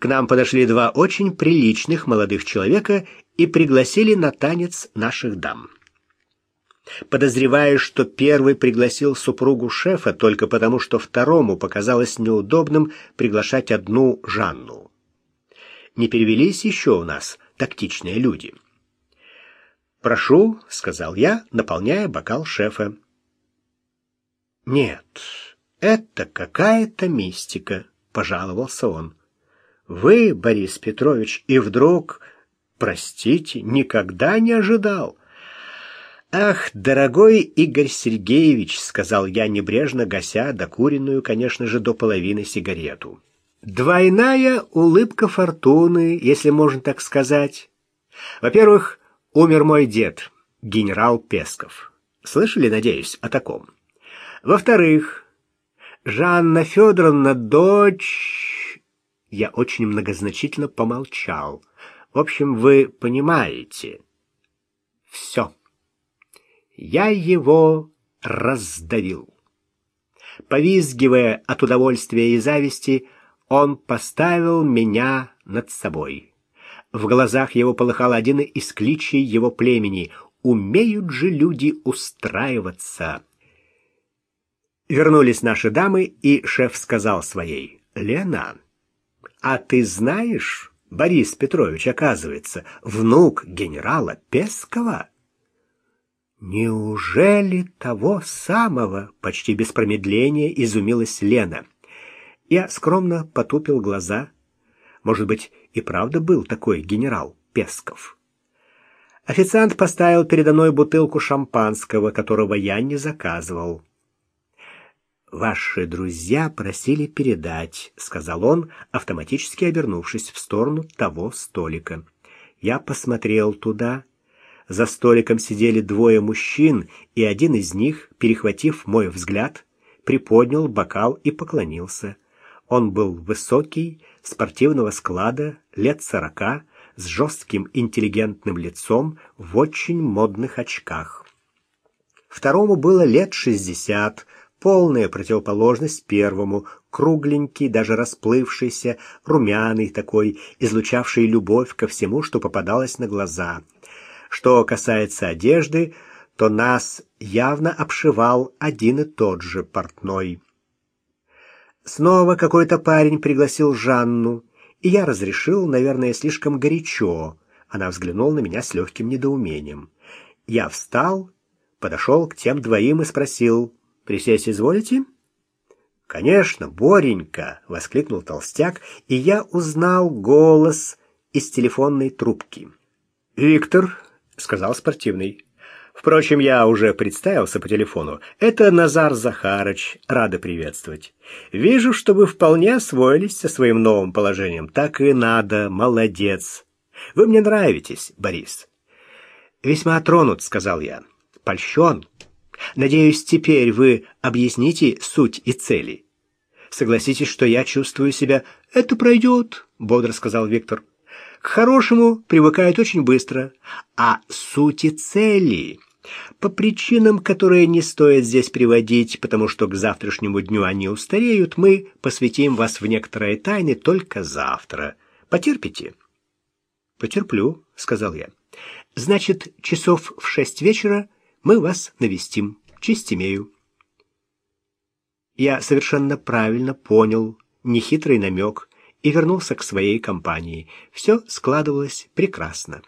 К нам подошли два очень приличных молодых человека и пригласили на танец наших дам. Подозреваю, что первый пригласил супругу шефа только потому, что второму показалось неудобным приглашать одну Жанну. Не перевелись еще у нас тактичные люди. «Прошу», — сказал я, наполняя бокал шефа. «Нет, это какая-то мистика», — пожаловался он. «Вы, Борис Петрович, и вдруг, простите, никогда не ожидал». «Ах, дорогой Игорь Сергеевич», — сказал я небрежно, гася докуренную, конечно же, до половины сигарету. «Двойная улыбка фортуны, если можно так сказать. Во-первых, умер мой дед, генерал Песков. Слышали, надеюсь, о таком? Во-вторых, Жанна Федоровна, дочь...» Я очень многозначительно помолчал. «В общем, вы понимаете. Все» я его раздавил. Повизгивая от удовольствия и зависти, он поставил меня над собой. В глазах его полыхал один из кличей его племени. «Умеют же люди устраиваться!» Вернулись наши дамы, и шеф сказал своей, «Лена, а ты знаешь, Борис Петрович, оказывается, внук генерала Пескова?» «Неужели того самого?» — почти без промедления изумилась Лена. Я скромно потупил глаза. Может быть, и правда был такой генерал Песков. Официант поставил передо мной бутылку шампанского, которого я не заказывал. «Ваши друзья просили передать», — сказал он, автоматически обернувшись в сторону того столика. Я посмотрел туда за столиком сидели двое мужчин, и один из них, перехватив мой взгляд, приподнял бокал и поклонился. Он был высокий, спортивного склада, лет сорока, с жестким интеллигентным лицом, в очень модных очках. Второму было лет шестьдесят, полная противоположность первому, кругленький, даже расплывшийся, румяный такой, излучавший любовь ко всему, что попадалось на глаза — что касается одежды, то нас явно обшивал один и тот же портной. Снова какой-то парень пригласил Жанну, и я разрешил, наверное, слишком горячо. Она взглянула на меня с легким недоумением. Я встал, подошел к тем двоим и спросил, «Присесть изволите?» «Конечно, Боренька!» — воскликнул толстяк, и я узнал голос из телефонной трубки. «Виктор, сказал спортивный. Впрочем, я уже представился по телефону. Это Назар Захарыч. Рада приветствовать. Вижу, что вы вполне освоились со своим новым положением. Так и надо. Молодец. Вы мне нравитесь, Борис. Весьма тронут, сказал я. Польщен. Надеюсь, теперь вы объясните суть и цели. Согласитесь, что я чувствую себя... Это пройдет, бодро сказал Виктор. К хорошему привыкают очень быстро, а сути цели по причинам, которые не стоит здесь приводить, потому что к завтрашнему дню они устареют, мы посвятим вас в некоторые тайны только завтра. Потерпите? Потерплю, сказал я. Значит, часов в шесть вечера мы вас навестим. Честь имею. Я совершенно правильно понял нехитрый намек и вернулся к своей компании. Все складывалось прекрасно.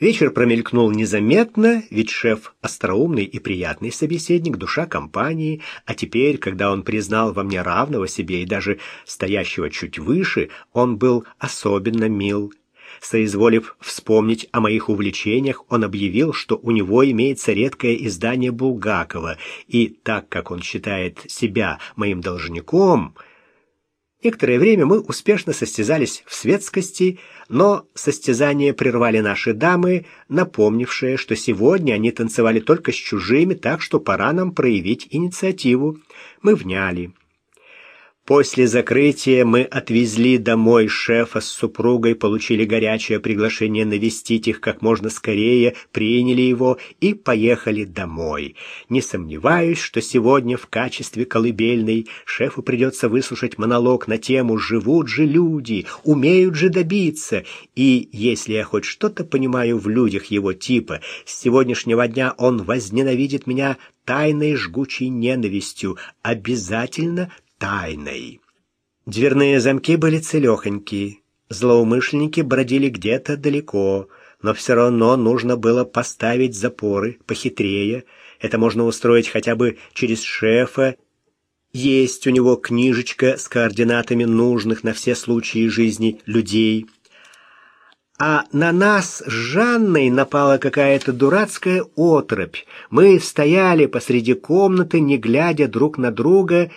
Вечер промелькнул незаметно, ведь шеф — остроумный и приятный собеседник, душа компании, а теперь, когда он признал во мне равного себе и даже стоящего чуть выше, он был особенно мил. Соизволив вспомнить о моих увлечениях, он объявил, что у него имеется редкое издание Булгакова, и так как он считает себя моим должником — Некоторое время мы успешно состязались в светскости, но состязание прервали наши дамы, напомнившие, что сегодня они танцевали только с чужими, так что пора нам проявить инициативу. Мы вняли. После закрытия мы отвезли домой шефа с супругой, получили горячее приглашение навестить их как можно скорее, приняли его и поехали домой. Не сомневаюсь, что сегодня в качестве колыбельной шефу придется выслушать монолог на тему «Живут же люди, умеют же добиться». И если я хоть что-то понимаю в людях его типа, с сегодняшнего дня он возненавидит меня тайной жгучей ненавистью, обязательно тайной. Дверные замки были целехонькие, злоумышленники бродили где-то далеко, но все равно нужно было поставить запоры похитрее. Это можно устроить хотя бы через шефа. Есть у него книжечка с координатами нужных на все случаи жизни людей. А на нас с Жанной напала какая-то дурацкая отрыбь. Мы стояли посреди комнаты, не глядя друг на друга,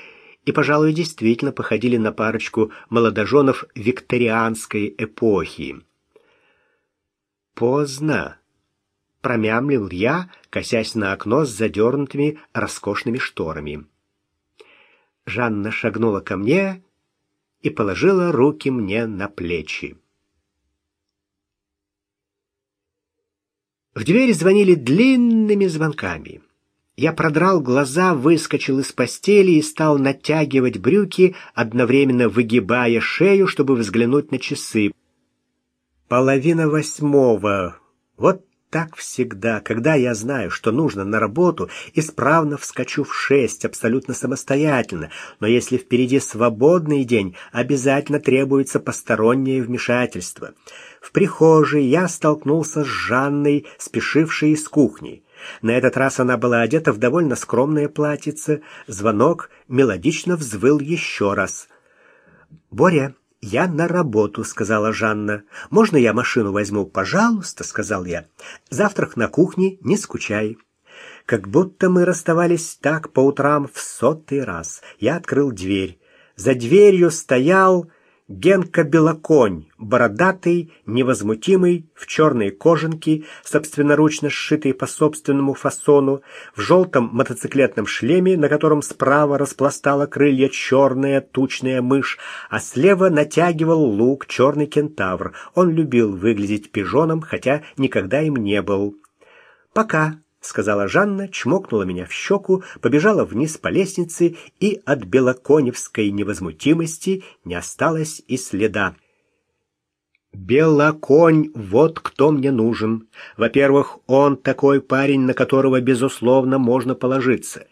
и, пожалуй, действительно походили на парочку молодоженов викторианской эпохи. «Поздно», — промямлил я, косясь на окно с задернутыми роскошными шторами. Жанна шагнула ко мне и положила руки мне на плечи. В дверь звонили длинными звонками. Я продрал глаза, выскочил из постели и стал натягивать брюки, одновременно выгибая шею, чтобы взглянуть на часы. Половина восьмого. Вот так всегда, когда я знаю, что нужно на работу, исправно вскочу в шесть, абсолютно самостоятельно. Но если впереди свободный день, обязательно требуется постороннее вмешательство. В прихожей я столкнулся с Жанной, спешившей из кухни. На этот раз она была одета в довольно скромное платьице. Звонок мелодично взвыл еще раз. «Боря, я на работу», — сказала Жанна. «Можно я машину возьму?» «Пожалуйста», — сказал я. «Завтрак на кухне, не скучай». Как будто мы расставались так по утрам в сотый раз. Я открыл дверь. За дверью стоял Генка Белоконь, бородатый, невозмутимый, в черной кожанке, собственноручно сшитой по собственному фасону, в желтом мотоциклетном шлеме, на котором справа распластала крылья черная тучная мышь, а слева натягивал лук черный кентавр. Он любил выглядеть пижоном, хотя никогда им не был. «Пока», сказала Жанна, чмокнула меня в щеку, побежала вниз по лестнице, и от белоконевской невозмутимости не осталось и следа. Белоконь, вот кто мне нужен. Во-первых, он такой парень, на которого, безусловно, можно положиться.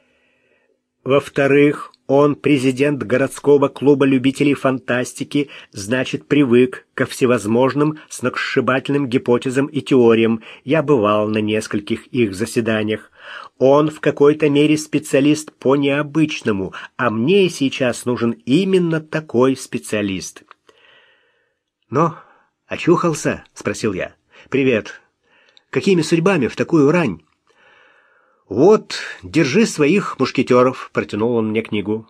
Во-вторых, он президент городского клуба любителей фантастики, значит, привык ко всевозможным сногсшибательным гипотезам и теориям. Я бывал на нескольких их заседаниях. Он в какой-то мере специалист по необычному, а мне сейчас нужен именно такой специалист. «Но очухался?» — спросил я. «Привет. Какими судьбами в такую рань?» «Вот, держи своих мушкетеров», — протянул он мне книгу.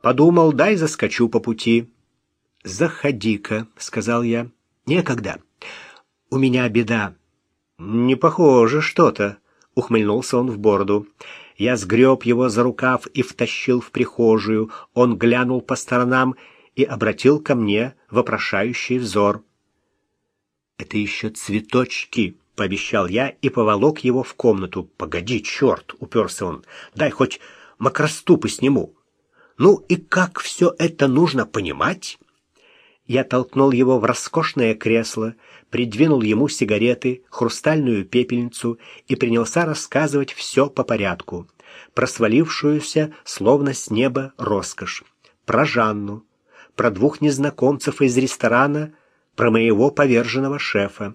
«Подумал, дай заскочу по пути». «Заходи-ка», — сказал я. «Некогда. У меня беда». «Не похоже что-то», — ухмыльнулся он в бороду. Я сгреб его за рукав и втащил в прихожую. Он глянул по сторонам и обратил ко мне вопрошающий взор. «Это еще цветочки», пообещал я и поволок его в комнату. «Погоди, черт!» — уперся он. «Дай хоть макроступы сниму». «Ну и как все это нужно понимать?» Я толкнул его в роскошное кресло, придвинул ему сигареты, хрустальную пепельницу и принялся рассказывать все по порядку. Про свалившуюся, словно с неба, роскошь. Про Жанну, про двух незнакомцев из ресторана, про моего поверженного шефа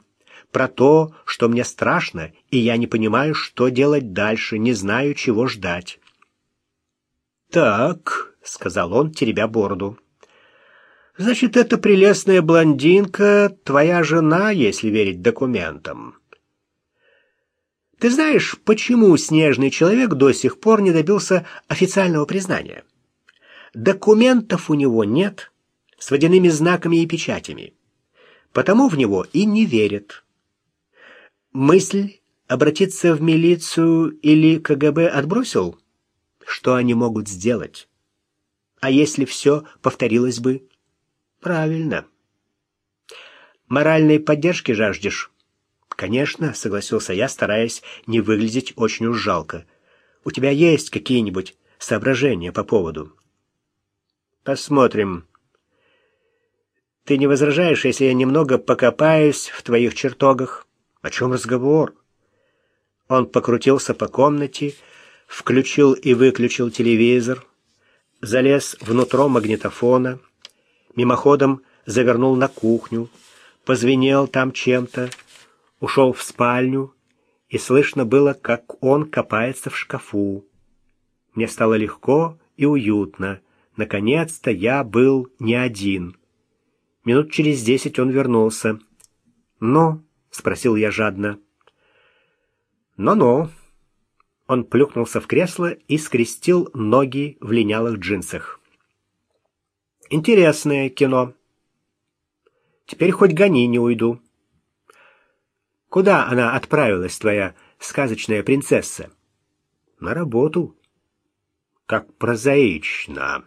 про то, что мне страшно, и я не понимаю, что делать дальше, не знаю, чего ждать. «Так», — сказал он, теребя бороду, — «значит, эта прелестная блондинка твоя жена, если верить документам». Ты знаешь, почему снежный человек до сих пор не добился официального признания? Документов у него нет с водяными знаками и печатями. Потому в него и не верят. Мысль обратиться в милицию или КГБ отбросил? Что они могут сделать? А если все повторилось бы? Правильно. Моральной поддержки жаждешь? Конечно, согласился я, стараясь не выглядеть очень уж жалко. У тебя есть какие-нибудь соображения по поводу? Посмотрим. Ты не возражаешь, если я немного покопаюсь в твоих чертогах? О чем разговор? Он покрутился по комнате, включил и выключил телевизор, залез внутрь магнитофона, мимоходом завернул на кухню, позвенел там чем-то, ушел в спальню, и слышно было, как он копается в шкафу. Мне стало легко и уютно. Наконец-то я был не один. Минут через десять он вернулся. «Ну?» — спросил я жадно. «Ну-ну». Он плюхнулся в кресло и скрестил ноги в линялых джинсах. «Интересное кино. Теперь хоть гони не уйду». «Куда она отправилась, твоя сказочная принцесса?» «На работу». «Как прозаично».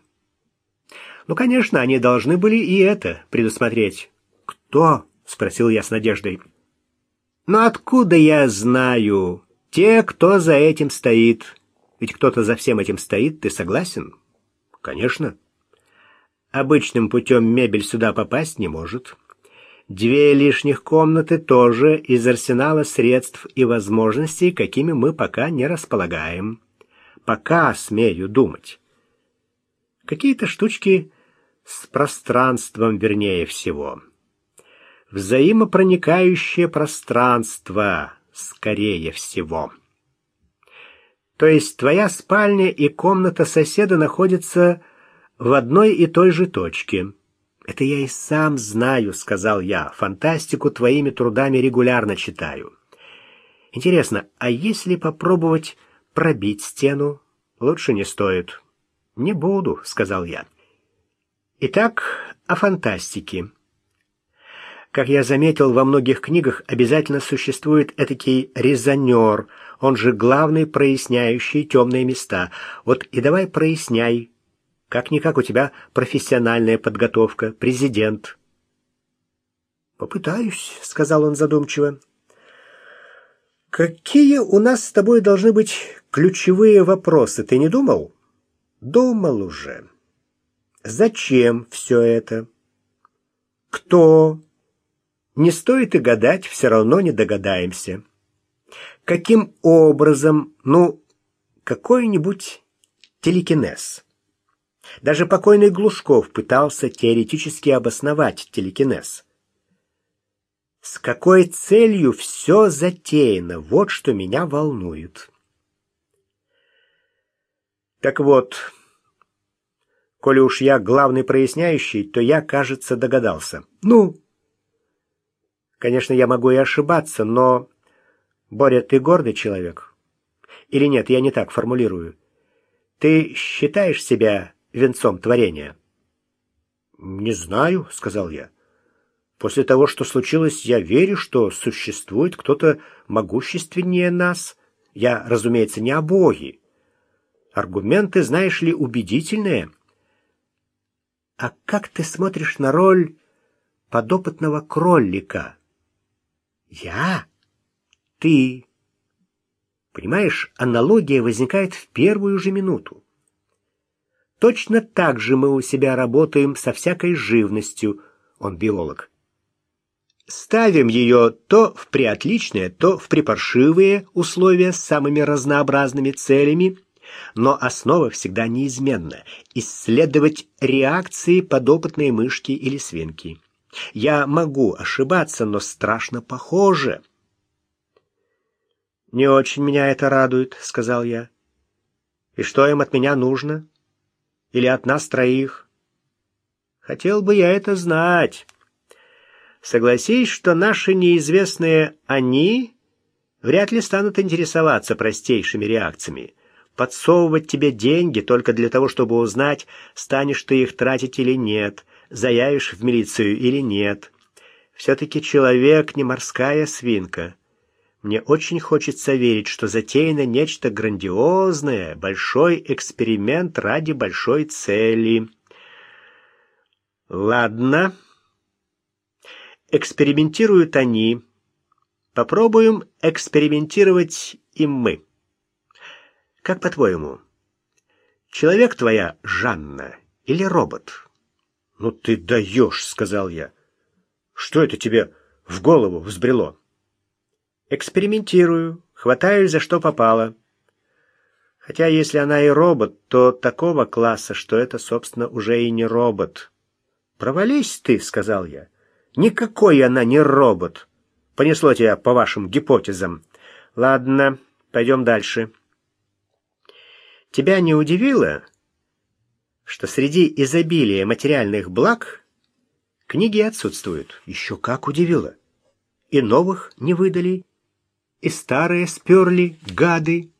Ну, конечно, они должны были и это предусмотреть. Кто? спросил я с надеждой. Но откуда я знаю? Те, кто за этим стоит. Ведь кто-то за всем этим стоит, ты согласен? Конечно. Обычным путем мебель сюда попасть не может. Две лишних комнаты тоже из арсенала средств и возможностей, какими мы пока не располагаем. Пока смею думать. Какие-то штучки с пространством, вернее всего. Взаимопроникающее пространство, скорее всего. То есть твоя спальня и комната соседа находятся в одной и той же точке. Это я и сам знаю, сказал я. Фантастику твоими трудами регулярно читаю. Интересно, а если попробовать пробить стену? Лучше не стоит. Не буду, сказал я. Итак, о фантастике. Как я заметил, во многих книгах обязательно существует этакий резонер, он же главный проясняющий темные места. Вот и давай проясняй. Как-никак у тебя профессиональная подготовка, президент. «Попытаюсь», — сказал он задумчиво. «Какие у нас с тобой должны быть ключевые вопросы, ты не думал?» «Думал уже». Зачем все это? Кто? Не стоит и гадать, все равно не догадаемся. Каким образом, ну, какой-нибудь телекинез? Даже покойный Глушков пытался теоретически обосновать телекинез. С какой целью все затеяно, вот что меня волнует. Так вот, Коли уж я главный проясняющий, то я, кажется, догадался. Ну? Конечно, я могу и ошибаться, но... Боря, ты гордый человек? Или нет, я не так формулирую. Ты считаешь себя венцом творения? Не знаю, сказал я. После того, что случилось, я верю, что существует кто-то могущественнее нас. Я, разумеется, не о Боге. Аргументы, знаешь ли, убедительные. А как ты смотришь на роль подопытного кролика? Я? Ты? Понимаешь, аналогия возникает в первую же минуту. Точно так же мы у себя работаем со всякой живностью, он биолог. Ставим ее то в приотличные, то в припаршивые условия с самыми разнообразными целями, но основа всегда неизменна — исследовать реакции подопытной мышки или свинки. Я могу ошибаться, но страшно похоже. «Не очень меня это радует», — сказал я. «И что им от меня нужно? Или от нас троих?» «Хотел бы я это знать. Согласись, что наши неизвестные «они» вряд ли станут интересоваться простейшими реакциями подсовывать тебе деньги только для того, чтобы узнать, станешь ты их тратить или нет, заявишь в милицию или нет. Все-таки человек не морская свинка. Мне очень хочется верить, что затеяно нечто грандиозное, большой эксперимент ради большой цели. Ладно. Экспериментируют они. Попробуем экспериментировать и мы. Как по-твоему, человек твоя Жанна или робот? Ну ты даешь, сказал я. Что это тебе в голову взбрело? Экспериментирую, хватаюсь за что попало. Хотя если она и робот, то такого класса, что это, собственно, уже и не робот. «Провались ты», — сказал я. «Никакой она не робот. Понесло тебя по вашим гипотезам. Ладно, пойдем дальше». Тебя не удивило, что среди изобилия материальных благ книги отсутствуют? Еще как удивило. И новых не выдали, и старые сперли, гады.